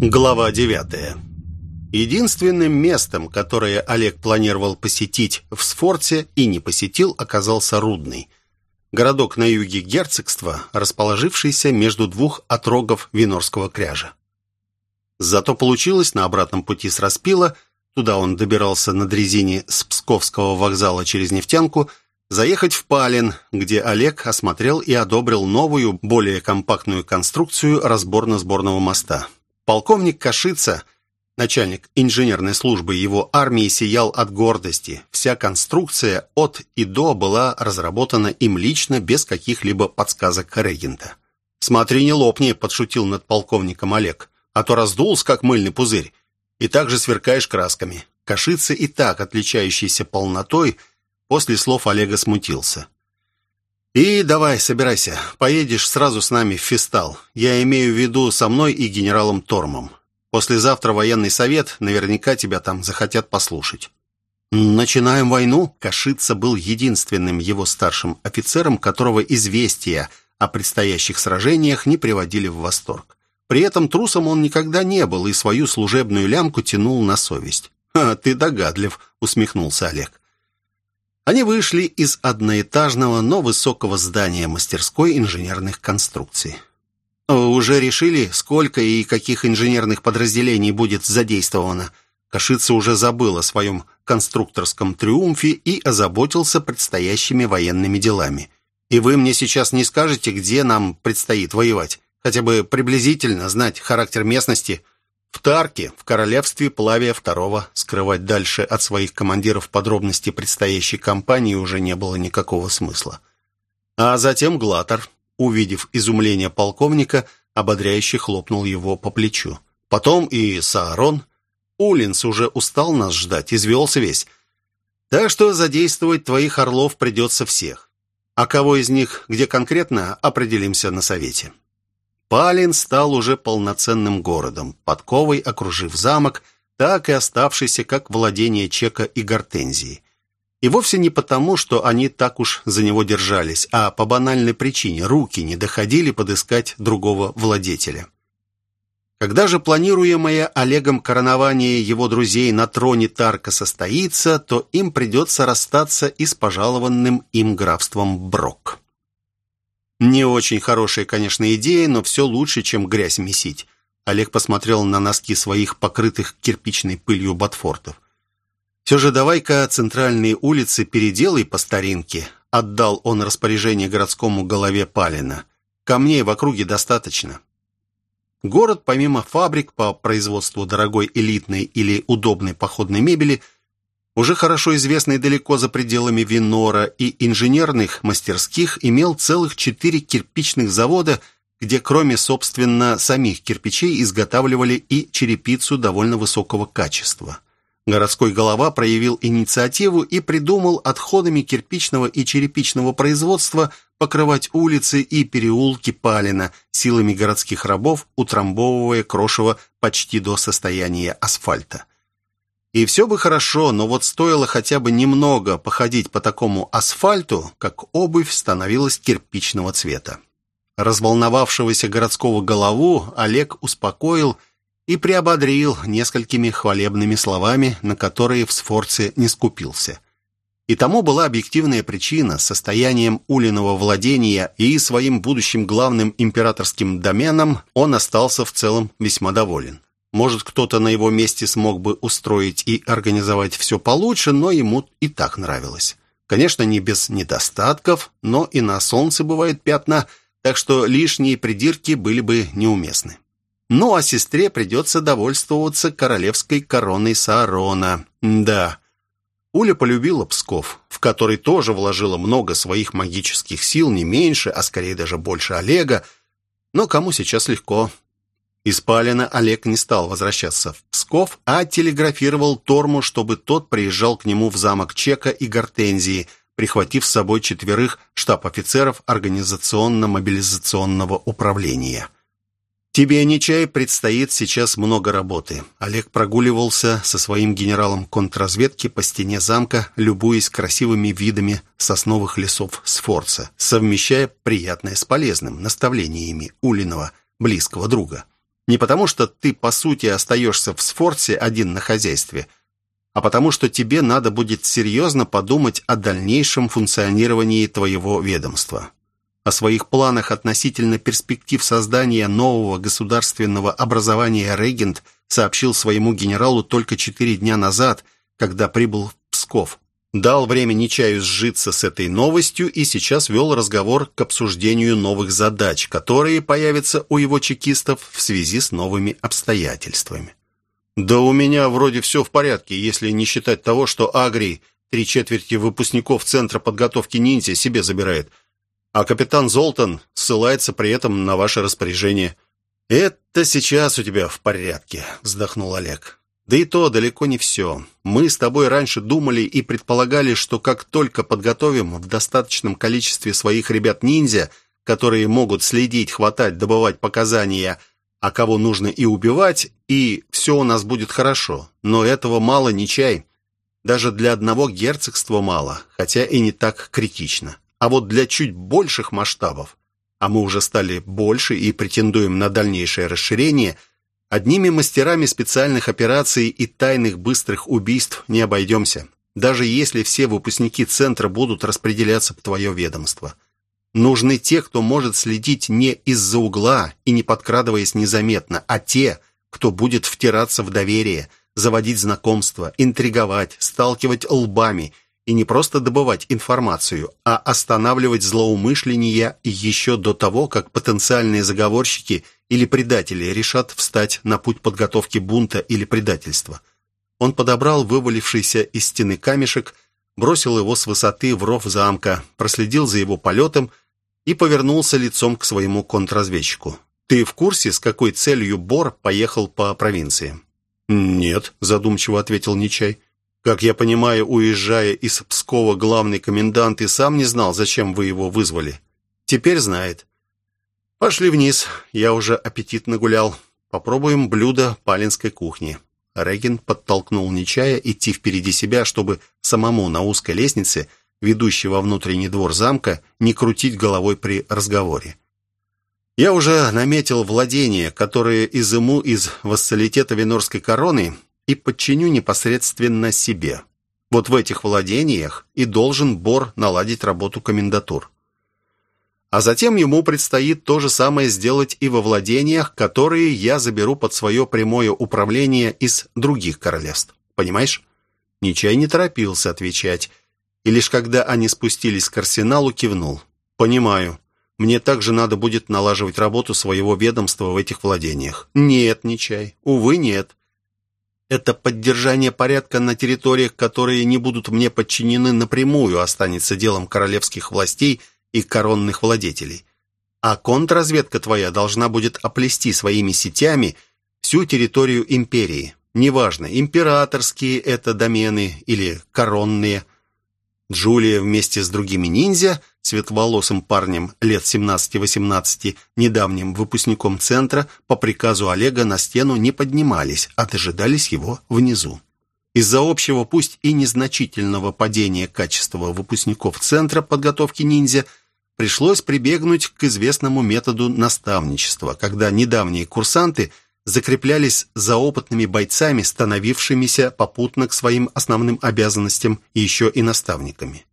Глава 9. Единственным местом, которое Олег планировал посетить в Сфорте и не посетил, оказался Рудный. Городок на юге герцогства, расположившийся между двух отрогов Винорского кряжа. Зато получилось на обратном пути с Распила, туда он добирался на дрезине с Псковского вокзала через Нефтянку, заехать в Палин, где Олег осмотрел и одобрил новую, более компактную конструкцию разборно-сборного моста. Полковник Кашица, начальник инженерной службы его армии, сиял от гордости. Вся конструкция от и до была разработана им лично, без каких-либо подсказок регента. «Смотри, не лопни», — подшутил над полковником Олег, «а то раздулся, как мыльный пузырь, и также сверкаешь красками». Кашица и так, отличающийся полнотой, после слов Олега смутился. «И давай, собирайся. Поедешь сразу с нами в Фистал. Я имею в виду со мной и генералом Тормом. Послезавтра военный совет, наверняка тебя там захотят послушать». «Начинаем войну?» Кашица был единственным его старшим офицером, которого известия о предстоящих сражениях не приводили в восторг. При этом трусом он никогда не был и свою служебную лямку тянул на совесть. «Ха, ты догадлив», — усмехнулся Олег. Они вышли из одноэтажного, но высокого здания мастерской инженерных конструкций. «Уже решили, сколько и каких инженерных подразделений будет задействовано?» Кашица уже забыл о своем конструкторском триумфе и озаботился предстоящими военными делами. «И вы мне сейчас не скажете, где нам предстоит воевать? Хотя бы приблизительно знать характер местности?» В Тарке, в королевстве Плавия II, скрывать дальше от своих командиров подробности предстоящей кампании уже не было никакого смысла. А затем Глатор, увидев изумление полковника, ободряюще хлопнул его по плечу. Потом и Саарон. Улинс уже устал нас ждать, извелся весь. Так что задействовать твоих орлов придется всех. А кого из них, где конкретно, определимся на совете. Палин стал уже полноценным городом, подковой окружив замок, так и оставшийся как владение Чека и Гортензии. И вовсе не потому, что они так уж за него держались, а по банальной причине руки не доходили подыскать другого владетеля. Когда же планируемое Олегом коронование его друзей на троне Тарка состоится, то им придется расстаться и с пожалованным им графством Брок. Не очень хорошая, конечно, идея, но все лучше, чем грязь месить. Олег посмотрел на носки своих покрытых кирпичной пылью ботфортов. «Все же давай-ка центральные улицы переделай по старинке», отдал он распоряжение городскому голове Палина. «Камней в округе достаточно». Город, помимо фабрик по производству дорогой элитной или удобной походной мебели – уже хорошо известный далеко за пределами Винора и инженерных мастерских, имел целых четыре кирпичных завода, где кроме, собственно, самих кирпичей изготавливали и черепицу довольно высокого качества. Городской голова проявил инициативу и придумал отходами кирпичного и черепичного производства покрывать улицы и переулки Палина силами городских рабов, утрамбовывая крошево почти до состояния асфальта. И все бы хорошо, но вот стоило хотя бы немного походить по такому асфальту, как обувь становилась кирпичного цвета. Разволновавшегося городского голову Олег успокоил и приободрил несколькими хвалебными словами, на которые в Сфорце не скупился. И тому была объективная причина, состоянием Улиного владения и своим будущим главным императорским доменом он остался в целом весьма доволен. Может, кто-то на его месте смог бы устроить и организовать все получше, но ему и так нравилось. Конечно, не без недостатков, но и на солнце бывают пятна, так что лишние придирки были бы неуместны. Ну, а сестре придется довольствоваться королевской короной Саарона. Да, Уля полюбила Псков, в который тоже вложила много своих магических сил, не меньше, а скорее даже больше Олега, но кому сейчас легко, из Палина Олег не стал возвращаться в Псков, а телеграфировал Торму, чтобы тот приезжал к нему в замок Чека и Гортензии, прихватив с собой четверых штаб-офицеров организационно-мобилизационного управления. «Тебе, Нечай, предстоит сейчас много работы». Олег прогуливался со своим генералом контрразведки по стене замка, любуясь красивыми видами сосновых лесов Сфорца, совмещая приятное с полезным наставлениями Улиного, близкого друга. Не потому, что ты, по сути, остаешься в Сфорте один на хозяйстве, а потому, что тебе надо будет серьезно подумать о дальнейшем функционировании твоего ведомства. О своих планах относительно перспектив создания нового государственного образования Регент сообщил своему генералу только четыре дня назад, когда прибыл в Псков. Дал время Нечаю сжиться с этой новостью и сейчас вел разговор к обсуждению новых задач, которые появятся у его чекистов в связи с новыми обстоятельствами. «Да у меня вроде все в порядке, если не считать того, что Агрий три четверти выпускников Центра подготовки ниндзя себе забирает – а капитан Золтан ссылается при этом на ваше распоряжение. «Это сейчас у тебя в порядке», — вздохнул Олег. «Да и то далеко не все. Мы с тобой раньше думали и предполагали, что как только подготовим в достаточном количестве своих ребят-ниндзя, которые могут следить, хватать, добывать показания, а кого нужно и убивать, и все у нас будет хорошо. Но этого мало не чай. Даже для одного герцогства мало, хотя и не так критично. А вот для чуть больших масштабов, а мы уже стали больше и претендуем на дальнейшее расширение, одними мастерами специальных операций и тайных быстрых убийств не обойдемся, даже если все выпускники центра будут распределяться в твое ведомство. Нужны те, кто может следить не из-за угла и не подкрадываясь незаметно, а те, кто будет втираться в доверие, заводить знакомства, интриговать, сталкивать лбами – и не просто добывать информацию, а останавливать злоумышления еще до того, как потенциальные заговорщики или предатели решат встать на путь подготовки бунта или предательства. Он подобрал вывалившийся из стены камешек, бросил его с высоты в ров замка, проследил за его полетом и повернулся лицом к своему контрразведчику. «Ты в курсе, с какой целью Бор поехал по провинции?» «Нет», — задумчиво ответил Нечай. Как я понимаю, уезжая из Пскова, главный комендант и сам не знал, зачем вы его вызвали. Теперь знает. Пошли вниз. Я уже аппетит нагулял. Попробуем блюдо палинской кухни. Регин подтолкнул Нечая идти впереди себя, чтобы самому на узкой лестнице, ведущей во внутренний двор замка, не крутить головой при разговоре. Я уже наметил владения, которые изыму из вассалитета Венорской короны и подчиню непосредственно себе. Вот в этих владениях и должен Бор наладить работу комендатур. А затем ему предстоит то же самое сделать и во владениях, которые я заберу под свое прямое управление из других королевств. Понимаешь? Ничай не торопился отвечать, и лишь когда они спустились к арсеналу, кивнул. «Понимаю. Мне также надо будет налаживать работу своего ведомства в этих владениях». «Нет, Ничай. Увы, нет. Это поддержание порядка на территориях, которые не будут мне подчинены напрямую, останется делом королевских властей и коронных владетелей. А контрразведка твоя должна будет оплести своими сетями всю территорию империи. Неважно, императорские это домены или коронные – Джулия вместе с другими ниндзя, светловолосым парнем лет 17-18, недавним выпускником центра, по приказу Олега на стену не поднимались, а дожидались его внизу. Из-за общего, пусть и незначительного падения качества выпускников центра подготовки ниндзя, пришлось прибегнуть к известному методу наставничества, когда недавние курсанты – закреплялись за опытными бойцами, становившимися попутно к своим основным обязанностям еще и наставниками.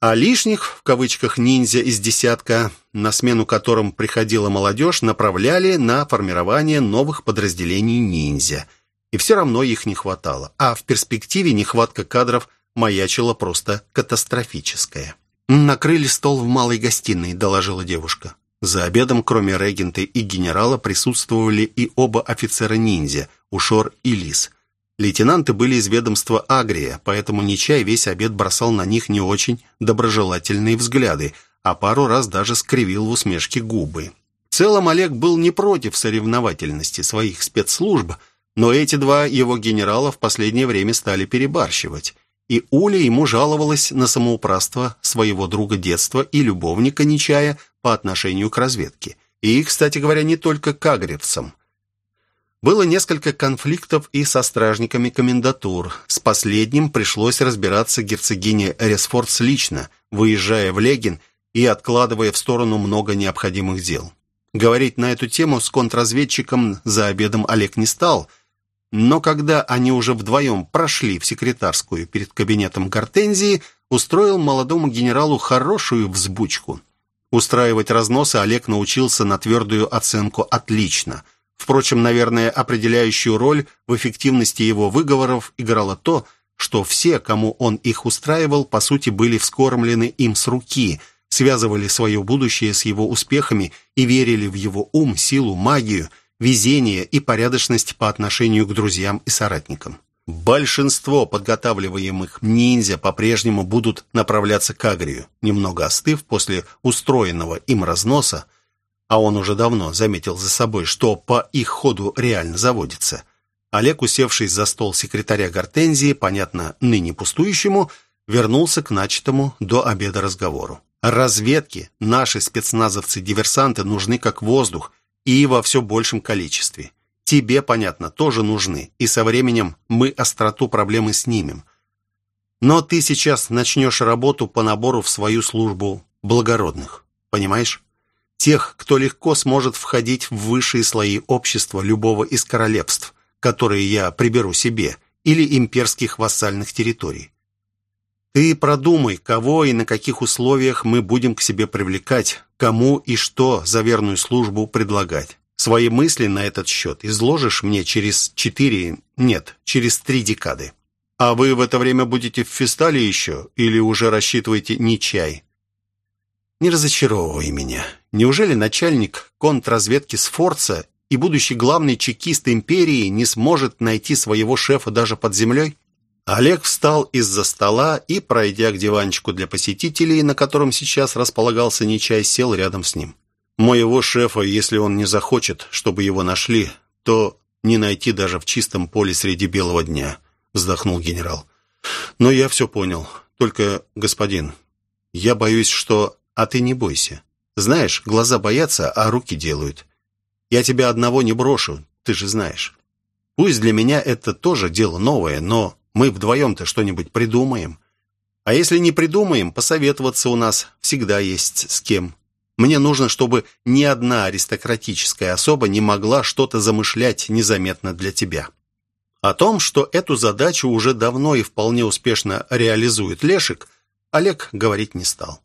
А лишних, в кавычках, ниндзя из десятка, на смену которым приходила молодежь, направляли на формирование новых подразделений ниндзя. И все равно их не хватало. А в перспективе нехватка кадров маячила просто катастрофическая. «Накрыли стол в малой гостиной», — доложила девушка. За обедом, кроме регента и генерала, присутствовали и оба офицера-ниндзя, Ушор и Лис. Лейтенанты были из ведомства Агрия, поэтому Нечай весь обед бросал на них не очень доброжелательные взгляды, а пару раз даже скривил в усмешке губы. В целом Олег был не против соревновательности своих спецслужб, но эти два его генерала в последнее время стали перебарщивать. И Уля ему жаловалась на самоуправство своего друга детства и любовника Нечая по отношению к разведке. И, кстати говоря, не только к агревцам. Было несколько конфликтов и со стражниками комендатур. С последним пришлось разбираться герцогине Ресфордс лично, выезжая в Легин и откладывая в сторону много необходимых дел. Говорить на эту тему с контрразведчиком за обедом Олег не стал, но когда они уже вдвоем прошли в секретарскую перед кабинетом Гортензии, устроил молодому генералу хорошую взбучку. Устраивать разносы Олег научился на твердую оценку «отлично». Впрочем, наверное, определяющую роль в эффективности его выговоров играло то, что все, кому он их устраивал, по сути, были вскормлены им с руки, связывали свое будущее с его успехами и верили в его ум, силу, магию, везение и порядочность по отношению к друзьям и соратникам. Большинство подготавливаемых ниндзя по-прежнему будут направляться к Агрию. Немного остыв после устроенного им разноса, а он уже давно заметил за собой, что по их ходу реально заводится. Олег, усевшись за стол секретаря Гортензии, понятно, ныне пустующему, вернулся к начатому до обеда разговору. Разведки наши спецназовцы-диверсанты нужны как воздух и во все большем количестве. Тебе, понятно, тоже нужны, и со временем мы остроту проблемы снимем. Но ты сейчас начнешь работу по набору в свою службу благородных, понимаешь? тех, кто легко сможет входить в высшие слои общества любого из королевств, которые я приберу себе, или имперских вассальных территорий. Ты продумай, кого и на каких условиях мы будем к себе привлекать, кому и что за верную службу предлагать. Свои мысли на этот счет изложишь мне через четыре, нет, через три декады. А вы в это время будете в фестале еще или уже рассчитываете не чай? Не разочаровывай меня. Неужели начальник контрразведки Сфорца и будущий главный чекист империи не сможет найти своего шефа даже под землей? Олег встал из-за стола и, пройдя к диванчику для посетителей, на котором сейчас располагался Нечай, сел рядом с ним. «Моего шефа, если он не захочет, чтобы его нашли, то не найти даже в чистом поле среди белого дня», — вздохнул генерал. «Но я все понял. Только, господин, я боюсь, что а ты не бойся. Знаешь, глаза боятся, а руки делают. Я тебя одного не брошу, ты же знаешь. Пусть для меня это тоже дело новое, но мы вдвоем-то что-нибудь придумаем. А если не придумаем, посоветоваться у нас всегда есть с кем. Мне нужно, чтобы ни одна аристократическая особа не могла что-то замышлять незаметно для тебя. О том, что эту задачу уже давно и вполне успешно реализует Лешик, Олег говорить не стал.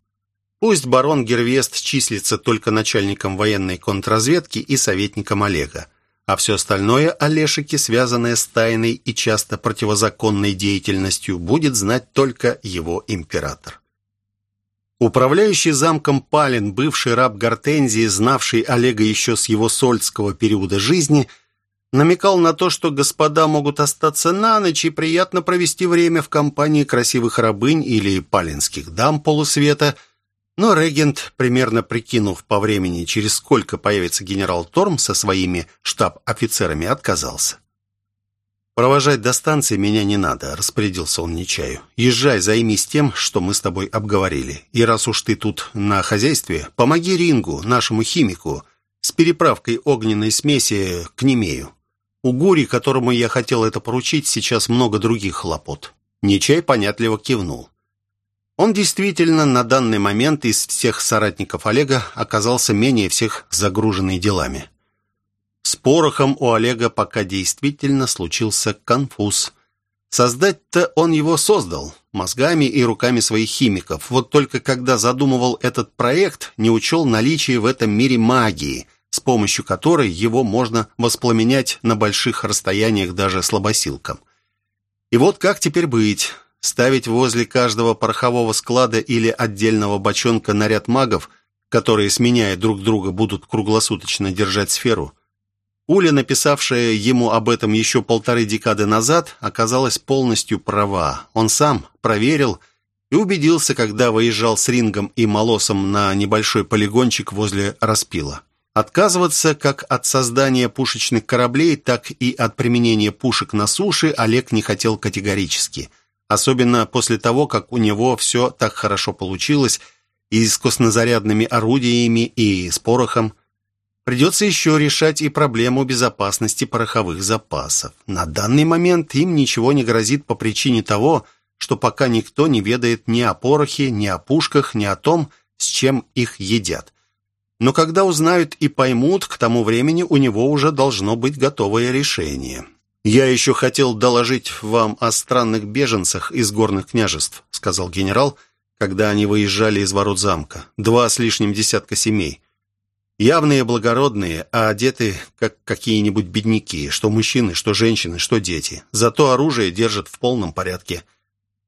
Пусть барон Гервест числится только начальником военной контрразведки и советником Олега, а все остальное о Лешике, связанное с тайной и часто противозаконной деятельностью, будет знать только его император. Управляющий замком Палин, бывший раб Гортензии, знавший Олега еще с его сольского периода жизни, намекал на то, что господа могут остаться на ночь и приятно провести время в компании красивых рабынь или палинских дам полусвета – но регент, примерно прикинув по времени, через сколько появится генерал Торм со своими штаб-офицерами, отказался. «Провожать до станции меня не надо», — распорядился он Нечаю. «Езжай, займись тем, что мы с тобой обговорили. И раз уж ты тут на хозяйстве, помоги Рингу, нашему химику, с переправкой огненной смеси к Немею. У Гури, которому я хотел это поручить, сейчас много других хлопот». Нечай понятливо кивнул. Он действительно на данный момент из всех соратников Олега оказался менее всех загруженный делами. С порохом у Олега пока действительно случился конфуз. Создать-то он его создал, мозгами и руками своих химиков. Вот только когда задумывал этот проект, не учел наличие в этом мире магии, с помощью которой его можно воспламенять на больших расстояниях даже слабосилкам. И вот как теперь быть? Ставить возле каждого порохового склада или отдельного бочонка наряд магов, которые, сменяя друг друга, будут круглосуточно держать сферу. Уля, написавшая ему об этом еще полторы декады назад, оказалась полностью права. Он сам проверил и убедился, когда выезжал с Рингом и Молосом на небольшой полигончик возле Распила. Отказываться как от создания пушечных кораблей, так и от применения пушек на суше Олег не хотел категорически – Особенно после того, как у него все так хорошо получилось и с коснозарядными орудиями, и с порохом. Придется еще решать и проблему безопасности пороховых запасов. На данный момент им ничего не грозит по причине того, что пока никто не ведает ни о порохе, ни о пушках, ни о том, с чем их едят. Но когда узнают и поймут, к тому времени у него уже должно быть готовое решение. «Я еще хотел доложить вам о странных беженцах из горных княжеств», сказал генерал, когда они выезжали из ворот замка. «Два с лишним десятка семей. Явные благородные, а одеты как какие-нибудь бедняки, что мужчины, что женщины, что дети. Зато оружие держат в полном порядке.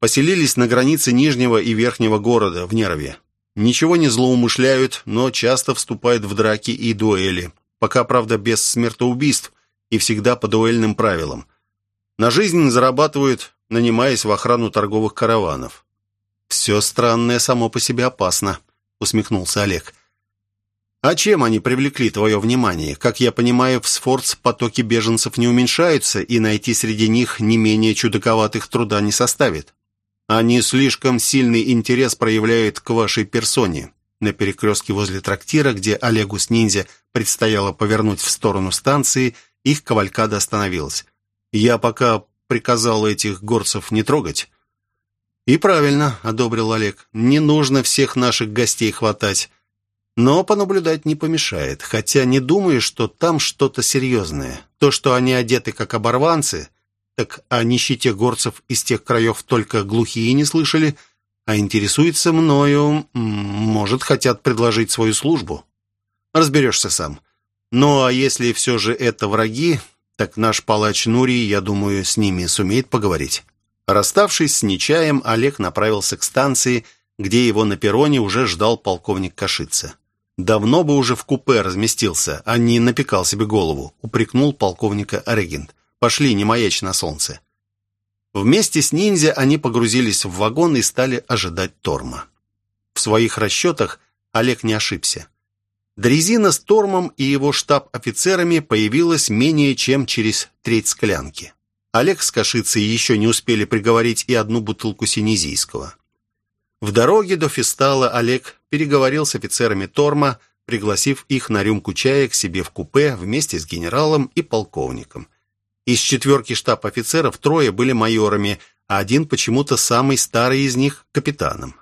Поселились на границе Нижнего и Верхнего города, в Нерове. Ничего не злоумышляют, но часто вступают в драки и дуэли. Пока, правда, без смертоубийств и всегда по дуэльным правилам. На жизнь зарабатывают, нанимаясь в охрану торговых караванов. «Все странное само по себе опасно», — усмехнулся Олег. «А чем они привлекли твое внимание? Как я понимаю, в Сфорц потоки беженцев не уменьшаются, и найти среди них не менее чудаковатых труда не составит. Они слишком сильный интерес проявляют к вашей персоне». На перекрестке возле трактира, где Олегу с ниндзя предстояло повернуть в сторону станции, их кавалькада остановилась. «Я пока приказал этих горцев не трогать». «И правильно», — одобрил Олег, — «не нужно всех наших гостей хватать». Но понаблюдать не помешает, хотя не думаю, что там что-то серьезное. То, что они одеты как оборванцы, так о нищете горцев из тех краев только глухие не слышали, а интересуются мною, может, хотят предложить свою службу. Разберешься сам. Ну, а если все же это враги, так наш палач Нурий, я думаю, с ними сумеет поговорить. Расставшись с Нечаем, Олег направился к станции, где его на перроне уже ждал полковник Кашица. Давно бы уже в купе разместился, а не напекал себе голову, упрекнул полковника регент. Пошли, не маячь на солнце. Вместе с ниндзя они погрузились в вагон и стали ожидать Торма. В своих расчетах Олег не ошибся. Дрезина с Тормом и его штаб-офицерами появилась менее чем через треть склянки. Олег с Кашицей еще не успели приговорить и одну бутылку синезийского. В дороге до Фистала Олег переговорил с офицерами Торма, пригласив их на рюмку чая к себе в купе вместе с генералом и полковником. Из четверки штаб-офицеров трое были майорами, а один почему-то самый старый из них – капитаном.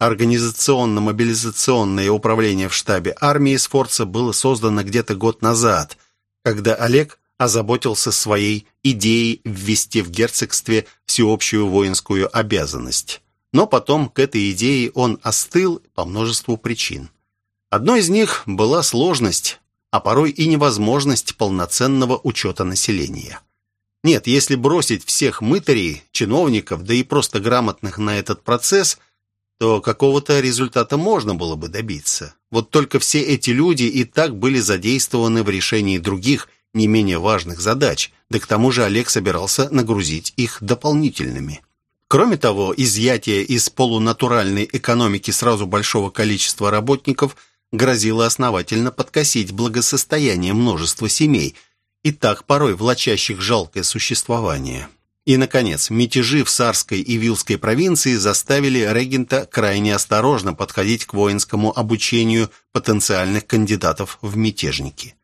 Организационно-мобилизационное управление в штабе армии Сфорца было создано где-то год назад, когда Олег озаботился своей идеей ввести в герцогстве всеобщую воинскую обязанность. Но потом к этой идее он остыл по множеству причин. Одной из них была сложность, а порой и невозможность полноценного учета населения. Нет, если бросить всех мытарей, чиновников, да и просто грамотных на этот процесс, то какого-то результата можно было бы добиться. Вот только все эти люди и так были задействованы в решении других, не менее важных задач, да к тому же Олег собирался нагрузить их дополнительными. Кроме того, изъятие из полунатуральной экономики сразу большого количества работников грозило основательно подкосить благосостояние множества семей, и так порой влачащих жалкое существование. И, наконец, мятежи в Сарской и Вилской провинции заставили регента крайне осторожно подходить к воинскому обучению потенциальных кандидатов в мятежники.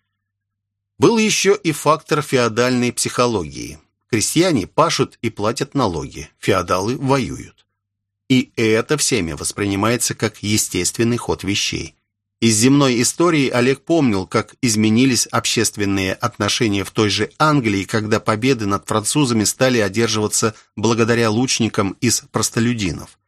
Был еще и фактор феодальной психологии – Крестьяне пашут и платят налоги, феодалы воюют. И это всеми воспринимается как естественный ход вещей. Из земной истории Олег помнил, как изменились общественные отношения в той же Англии, когда победы над французами стали одерживаться благодаря лучникам из простолюдинов.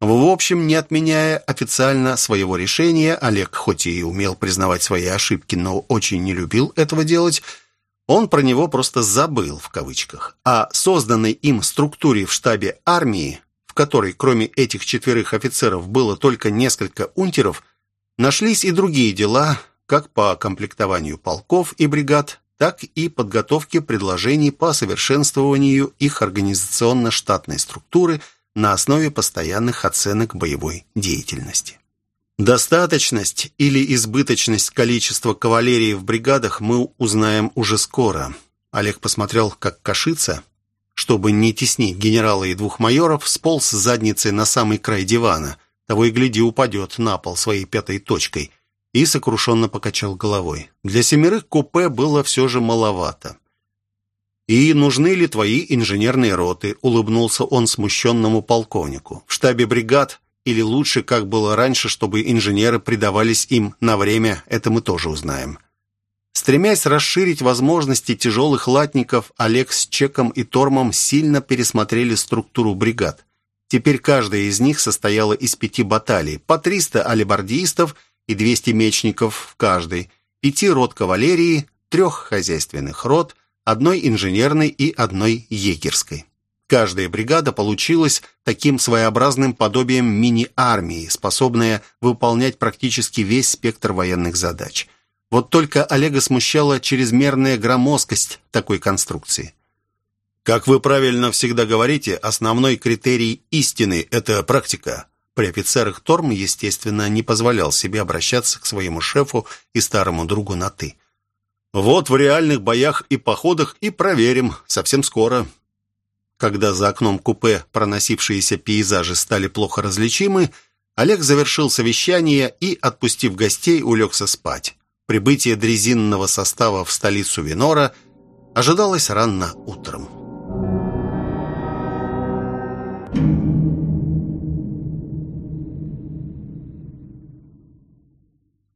В общем, не отменяя официально своего решения, Олег хоть и умел признавать свои ошибки, но очень не любил этого делать, он про него просто «забыл» в кавычках. А созданной им структуре в штабе армии, в которой кроме этих четверых офицеров было только несколько унтеров, нашлись и другие дела, как по комплектованию полков и бригад, так и подготовке предложений по совершенствованию их организационно-штатной структуры на основе постоянных оценок боевой деятельности. Достаточность или избыточность количества кавалерии в бригадах мы узнаем уже скоро. Олег посмотрел, как Кашица, чтобы не теснить генерала и двух майоров, сполз с задницей на самый край дивана, того и гляди упадет на пол своей пятой точкой, и сокрушенно покачал головой. Для семерых купе было все же маловато. «И нужны ли твои инженерные роты?» — улыбнулся он смущенному полковнику. «В штабе бригад Или лучше, как было раньше, чтобы инженеры предавались им на время, это мы тоже узнаем. Стремясь расширить возможности тяжелых латников, Олег с Чеком и Тормом сильно пересмотрели структуру бригад. Теперь каждая из них состояла из пяти баталий, по 300 алибардистов и 200 мечников в каждой, пяти рот кавалерии, трех хозяйственных рот, одной инженерной и одной егерской. Каждая бригада получилась таким своеобразным подобием мини-армии, способная выполнять практически весь спектр военных задач. Вот только Олега смущала чрезмерная громоздкость такой конструкции. Как вы правильно всегда говорите, основной критерий истины – это практика. При офицерах Торм, естественно, не позволял себе обращаться к своему шефу и старому другу на «ты». Вот в реальных боях и походах и проверим совсем скоро. Когда за окном купе проносившиеся пейзажи стали плохо различимы, Олег завершил совещание и, отпустив гостей, улегся спать. Прибытие дрезинного состава в столицу Винора ожидалось рано утром.